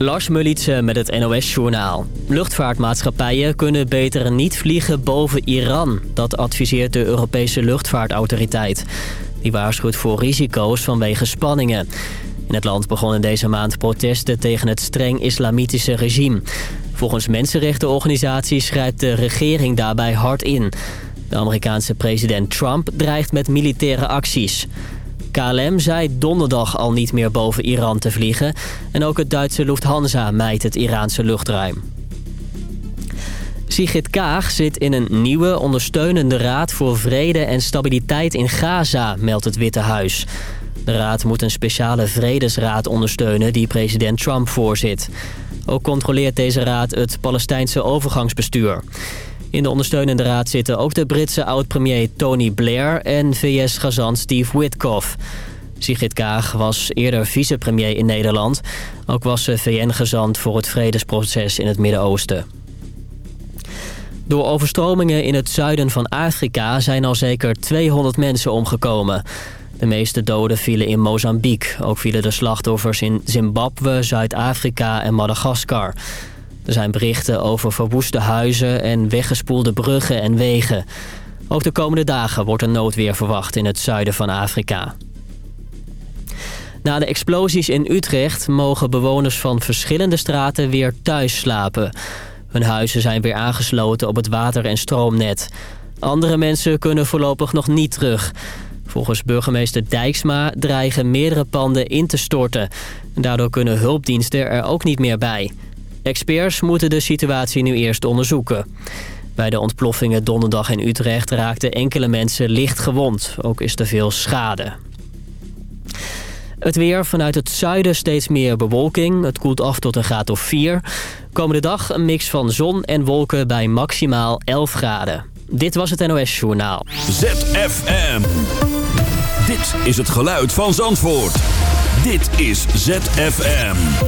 Lars Mulitsen met het NOS-journaal. Luchtvaartmaatschappijen kunnen beter niet vliegen boven Iran. Dat adviseert de Europese luchtvaartautoriteit. Die waarschuwt voor risico's vanwege spanningen. In het land begonnen deze maand protesten tegen het streng islamitische regime. Volgens mensenrechtenorganisaties schrijft de regering daarbij hard in. De Amerikaanse president Trump dreigt met militaire acties. KLM zei donderdag al niet meer boven Iran te vliegen... en ook het Duitse Lufthansa mijt het Iraanse luchtruim. Sigrid Kaag zit in een nieuwe ondersteunende raad voor vrede en stabiliteit in Gaza, meldt het Witte Huis. De raad moet een speciale vredesraad ondersteunen die president Trump voorzit. Ook controleert deze raad het Palestijnse overgangsbestuur. In de ondersteunende raad zitten ook de Britse oud-premier Tony Blair en VS-gezant Steve Witkoff. Sigrid Kaag was eerder vicepremier in Nederland. Ook was ze VN-gezant voor het vredesproces in het Midden-Oosten. Door overstromingen in het zuiden van Afrika zijn al zeker 200 mensen omgekomen. De meeste doden vielen in Mozambique. Ook vielen de slachtoffers in Zimbabwe, Zuid-Afrika en Madagaskar. Er zijn berichten over verwoeste huizen en weggespoelde bruggen en wegen. Ook de komende dagen wordt er noodweer verwacht in het zuiden van Afrika. Na de explosies in Utrecht mogen bewoners van verschillende straten weer thuis slapen. Hun huizen zijn weer aangesloten op het water- en stroomnet. Andere mensen kunnen voorlopig nog niet terug. Volgens burgemeester Dijksma dreigen meerdere panden in te storten. Daardoor kunnen hulpdiensten er ook niet meer bij. Experts moeten de situatie nu eerst onderzoeken. Bij de ontploffingen donderdag in Utrecht raakten enkele mensen licht gewond. Ook is er veel schade. Het weer vanuit het zuiden steeds meer bewolking. Het koelt af tot een graad of 4. Komende dag een mix van zon en wolken bij maximaal 11 graden. Dit was het NOS Journaal. ZFM. Dit is het geluid van Zandvoort. Dit is ZFM.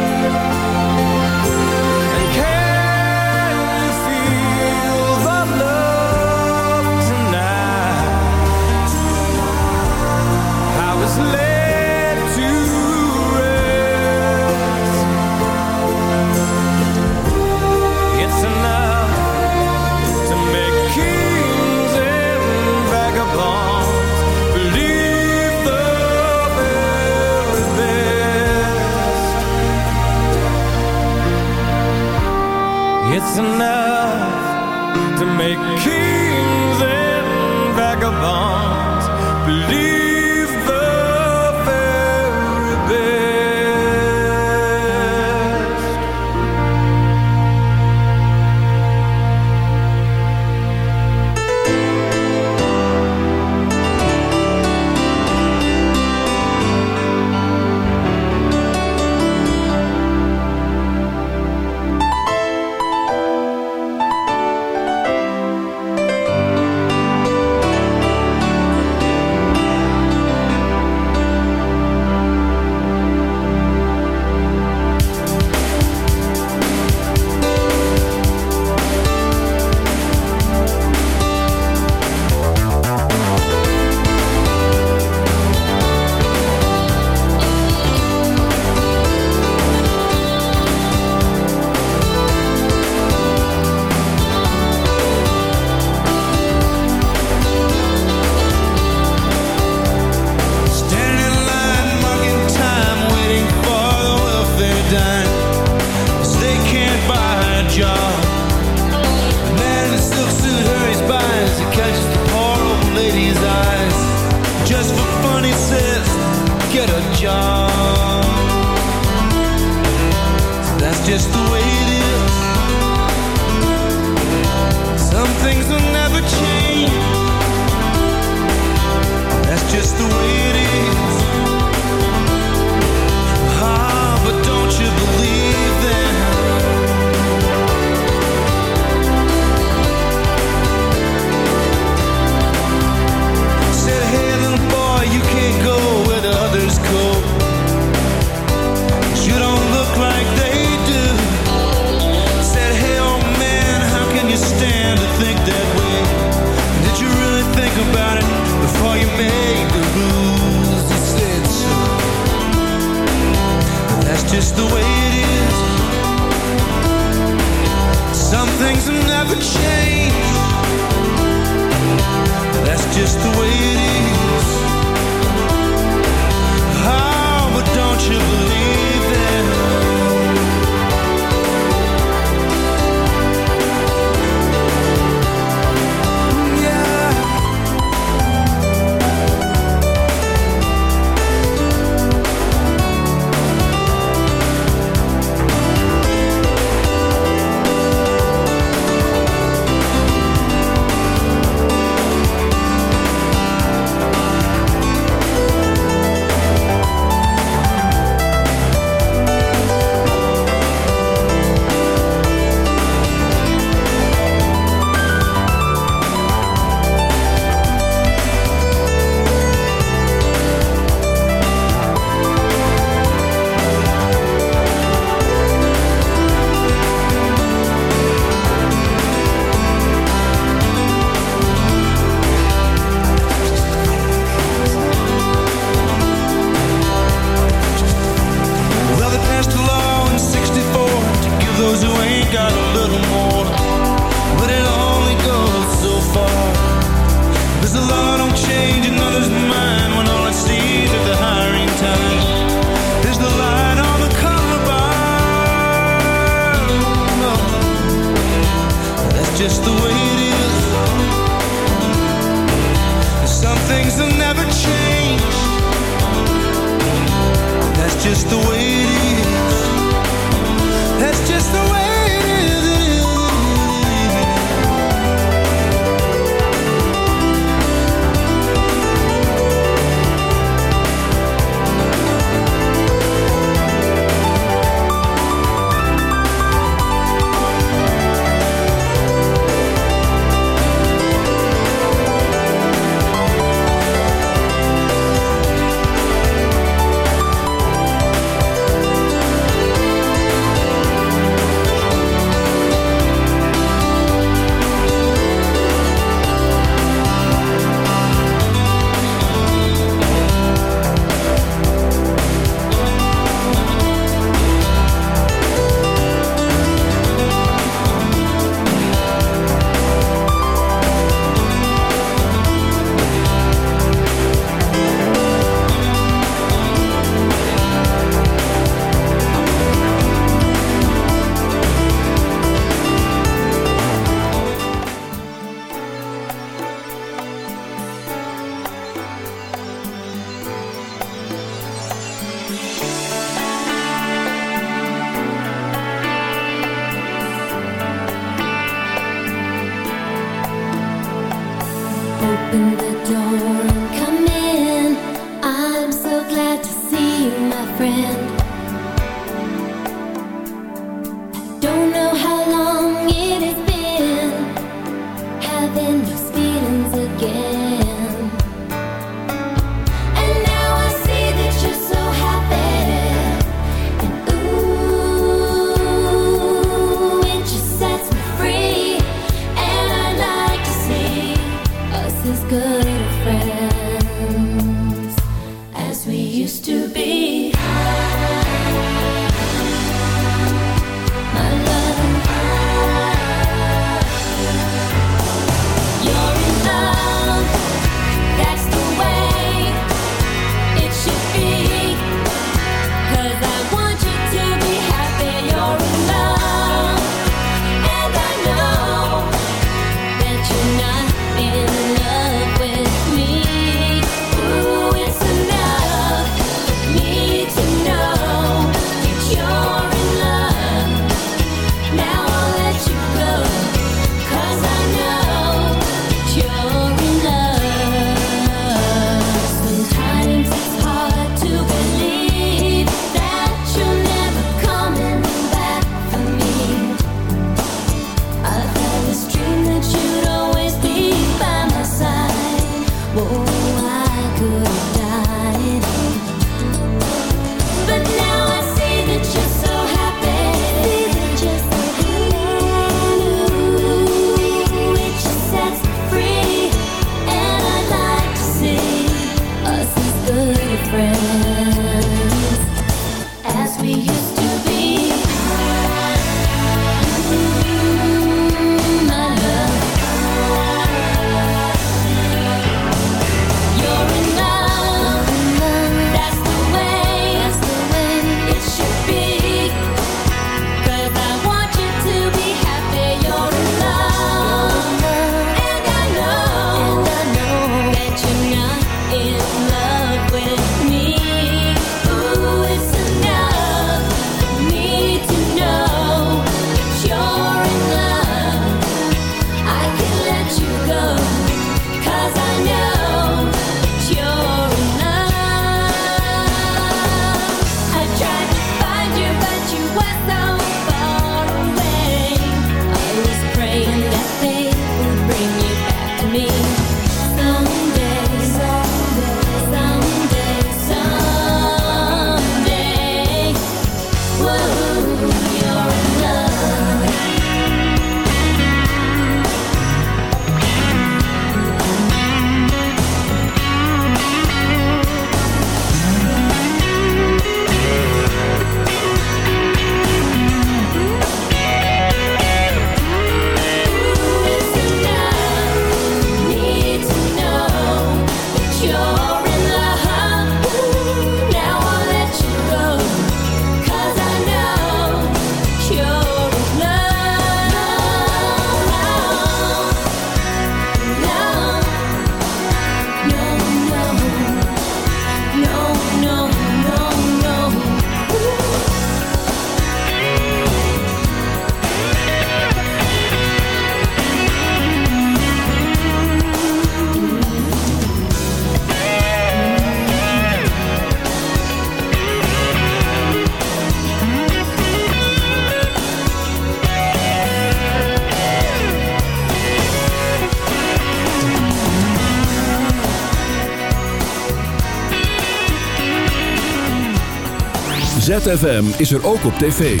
ZFM is er ook op tv.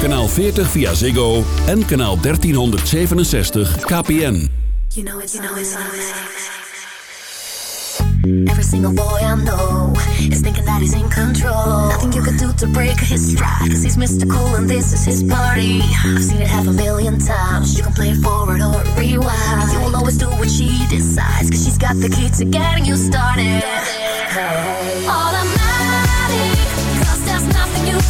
Kanaal 40 via Ziggo en kanaal 1367 KPN. You know it's, you know it's Every single boy I know is thinking that he's in control. Nothing you can do to break his stride, cause he's. Cool and this is his party. I've seen it half a million times. You can play forward or rewind. You will always do what she decides, cause she's got the key to getting you started.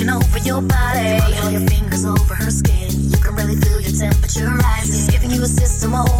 taking over your body. All your fingers over her skin. You can really feel your temperature rising. She's giving you a system overload.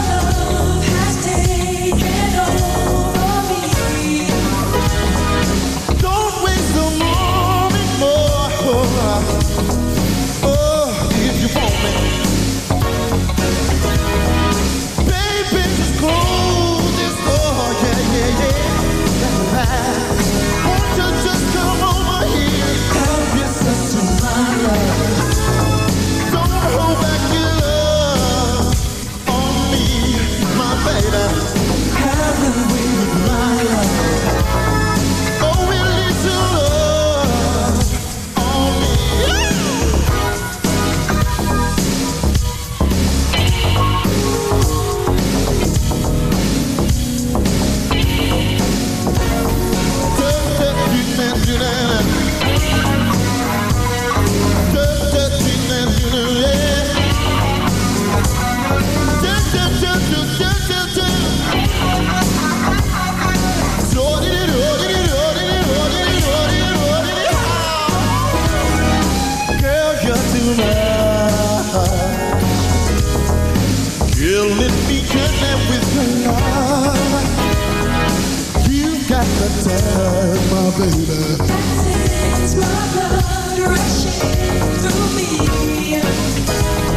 Have your way with my love. My baby. My blood rushing through me.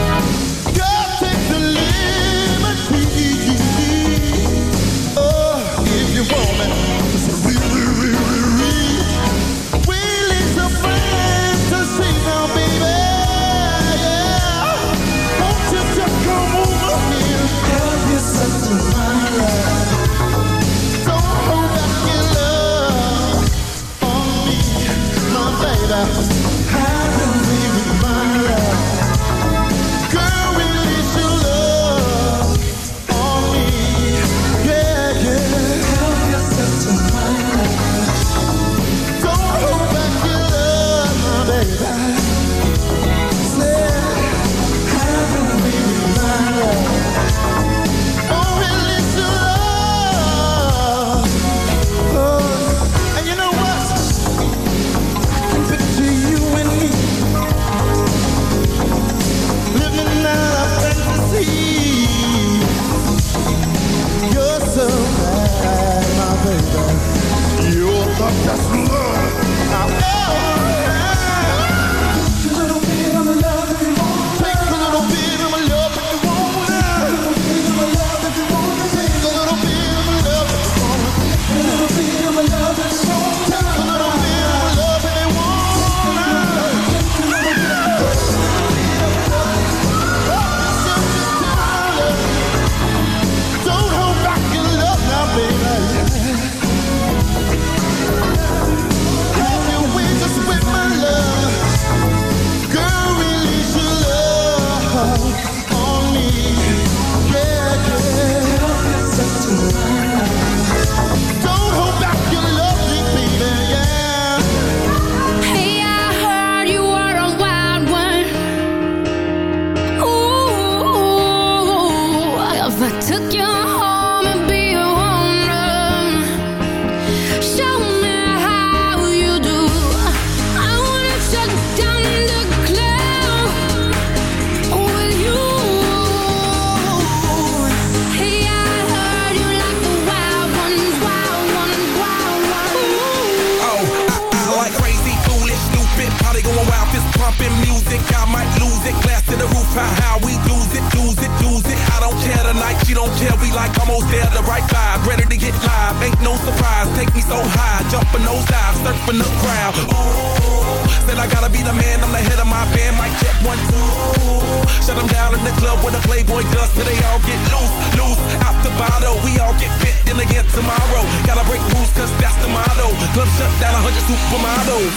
me so high, jumping those dives, surfing the crowd. Ooh, said I gotta be the man, I'm the head of my band, mic check one, two. Shut them down in the club with a playboy does till they all get loose, loose. Out the bottle, we all get fit in again tomorrow. Gotta break rules, cause that's the motto. Club shut down, a hundred supermodels.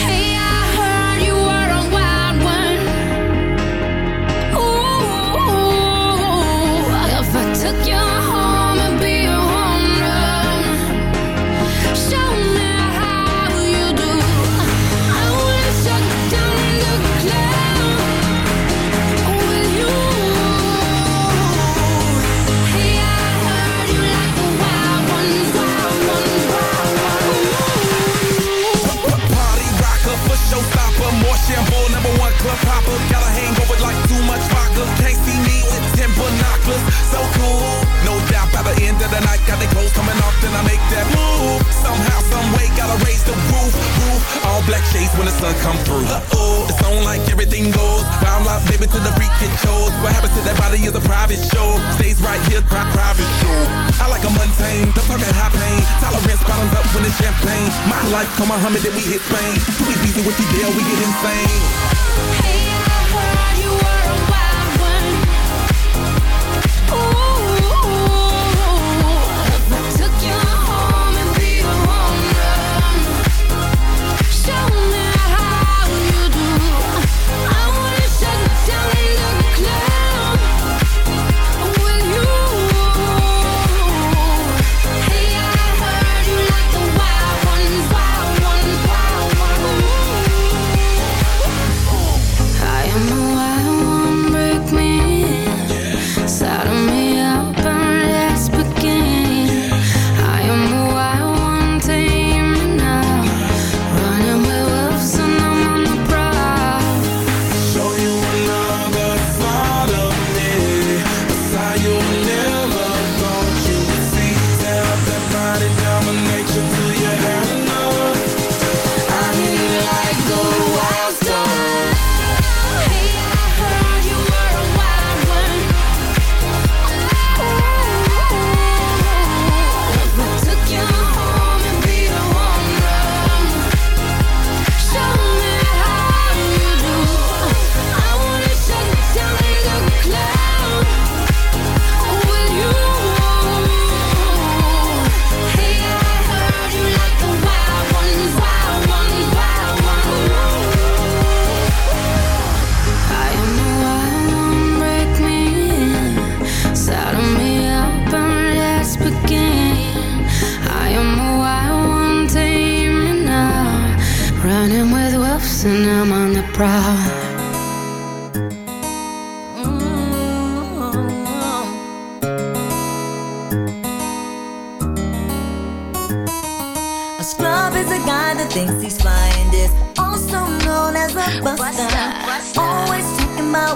Hey, club popper. Got a hangover like too much vodka. Can't see me with ten binoculars. So cool. No doubt by the end of the night, got the clothes coming off, then I make that move. Somehow, someway, gotta raise the roof, roof. All black shades when the sun come through. Uh oh, it's on like everything goes. Round life, baby, to the freak it shows. What happens to that body is a private show. Stays right here, pri private show. I like a mundane, don't high pain. Tolerance bottoms up when it's champagne. My life, come on, Muhammad, then we hit Spain. Too easy with the deal, we get insane. Hey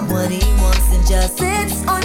what he wants and just sits on